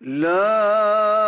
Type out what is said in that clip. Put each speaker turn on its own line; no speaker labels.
لا